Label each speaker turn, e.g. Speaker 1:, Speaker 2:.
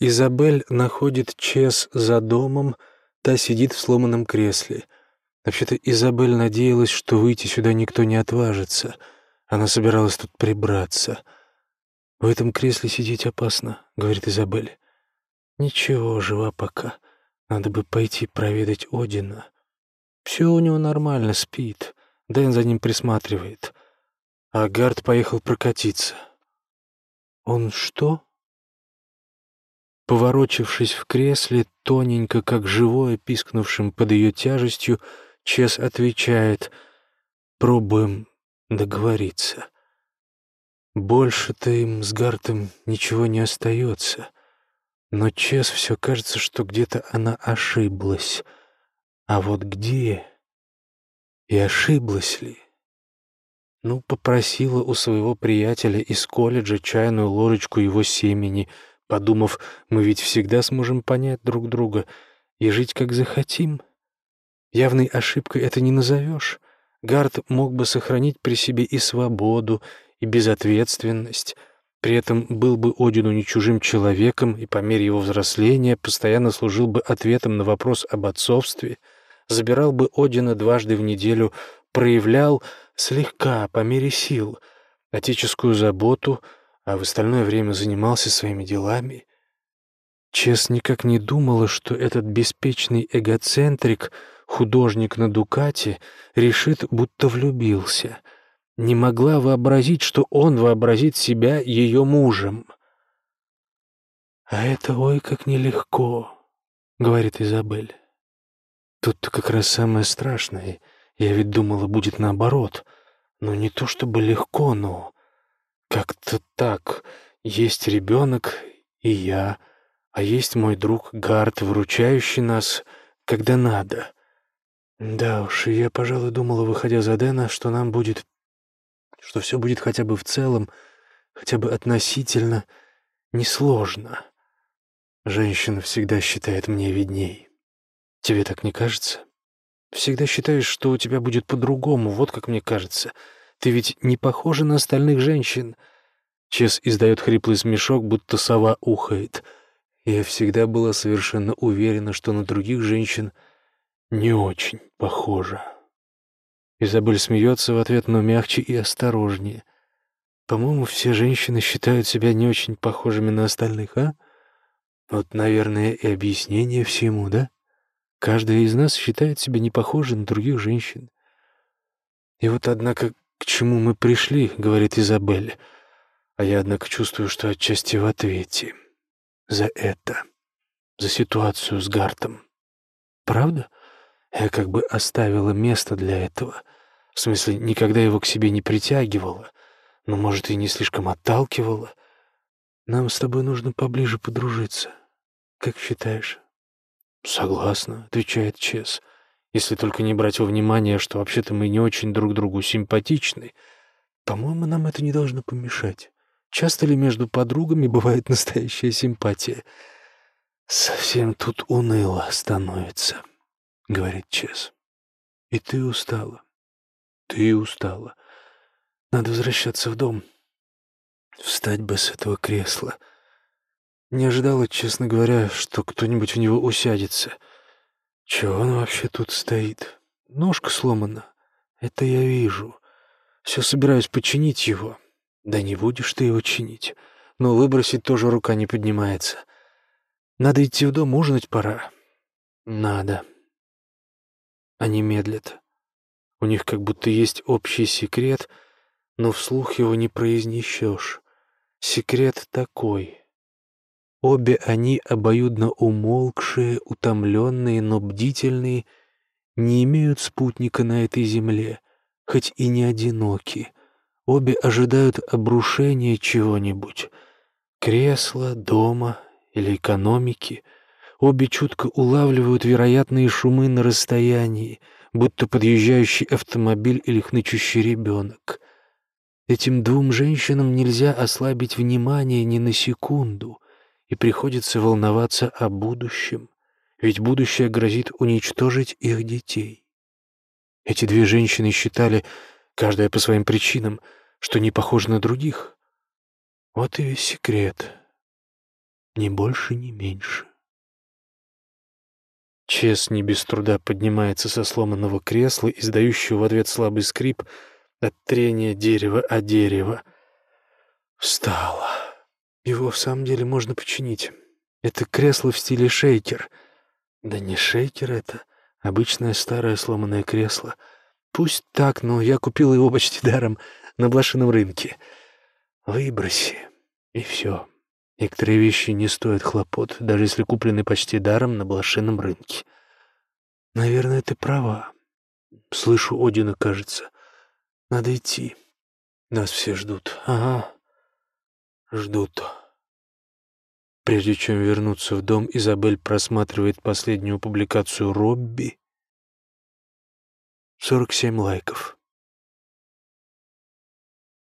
Speaker 1: Изабель находит Чес за домом, та сидит в сломанном кресле. Вообще-то Изабель надеялась, что выйти сюда никто не отважится. Она собиралась тут прибраться. «В этом кресле сидеть опасно», — говорит Изабель. «Ничего, жива пока. Надо бы пойти проведать Одина. Все у него нормально, спит. Дэн за ним присматривает. А Гард поехал прокатиться». «Он что?» Поворочившись в кресле, тоненько, как живое, пискнувшим под ее тяжестью, Чес отвечает «Пробуем договориться». Больше-то им с Гартом ничего не остается. Но Чес все кажется, что где-то она ошиблась. А вот где? И ошиблась ли? Ну, попросила у своего приятеля из колледжа чайную ложечку его семени — подумав, мы ведь всегда сможем понять друг друга и жить как захотим. Явной ошибкой это не назовешь. Гард мог бы сохранить при себе и свободу, и безответственность, при этом был бы Одину не чужим человеком и по мере его взросления постоянно служил бы ответом на вопрос об отцовстве, забирал бы Одина дважды в неделю, проявлял слегка, по мере сил, отеческую заботу — а в остальное время занимался своими делами. Чес никак не думала, что этот беспечный эгоцентрик, художник на Дукате, решит, будто влюбился. Не могла вообразить, что он вообразит себя ее мужем. «А это ой как нелегко», — говорит Изабель. «Тут-то как раз самое страшное. Я ведь думала, будет наоборот. Но не то чтобы легко, но как-то так. Есть ребенок и я, а есть мой друг Гард, выручающий нас, когда надо. Да уж, я, пожалуй, думала, выходя за Дэна, что нам будет... что все будет хотя бы в целом, хотя бы относительно несложно. Женщина всегда считает мне видней. Тебе так не кажется? Всегда считаешь, что у тебя будет по-другому, вот как мне кажется — ты ведь не похожа на остальных женщин». Чес издает хриплый смешок, будто сова ухает. Я всегда была совершенно уверена, что на других женщин не очень похожа. Изабель смеется в ответ, но мягче и осторожнее. По-моему, все женщины считают себя не очень похожими на остальных, а? Вот, наверное, и объяснение всему, да? Каждая из нас считает себя не похожей на других женщин. И вот, однако, к чему мы пришли, говорит Изабель, а я, однако, чувствую, что отчасти в ответе. За это. За ситуацию с Гартом. Правда? Я как бы оставила место для этого. В смысле, никогда его к себе не притягивала, но, может, и не слишком отталкивала. Нам с тобой нужно поближе подружиться. Как считаешь? Согласна, отвечает Чес если только не брать во внимание, что вообще-то мы не очень друг другу симпатичны. По-моему, нам это не должно помешать. Часто ли между подругами бывает настоящая симпатия? «Совсем тут уныло становится», — говорит Чес. «И ты устала. Ты устала. Надо возвращаться в дом. Встать бы с этого кресла. Не ожидала, честно говоря, что кто-нибудь в него усядется». Чего он вообще тут стоит? Ножка сломана. Это я вижу. Все собираюсь починить его. Да не будешь ты его чинить. Но выбросить тоже рука не поднимается. Надо идти в дом, ужинать пора. Надо. Они медлят. У них как будто есть общий секрет, но вслух его не произнесешь. Секрет такой — Обе они, обоюдно умолкшие, утомленные, но бдительные, не имеют спутника на этой земле, хоть и не одиноки. Обе ожидают обрушения чего-нибудь — кресла, дома или экономики. Обе чутко улавливают вероятные шумы на расстоянии, будто подъезжающий автомобиль или хнычущий ребенок. Этим двум женщинам нельзя ослабить внимание ни на секунду — и приходится волноваться о будущем, ведь будущее грозит уничтожить их детей. Эти две женщины считали, каждая по своим причинам, что не похожа на других. Вот и весь секрет. Ни больше, ни меньше. Чес не без труда поднимается со сломанного кресла, издающего в ответ слабый скрип от трения дерева о дерево. Встала. Его в самом деле можно починить. Это кресло в стиле шейкер. Да не шейкер это, обычное старое сломанное кресло. Пусть так, но я купил его почти даром на блошином рынке. Выброси, и все. Некоторые вещи не стоят хлопот, даже если куплены почти даром на блошином рынке. Наверное, ты права. Слышу Одина, кажется. Надо идти. Нас все ждут. Ага, ждут. Прежде чем вернуться в дом, Изабель просматривает последнюю публикацию Робби. 47 лайков.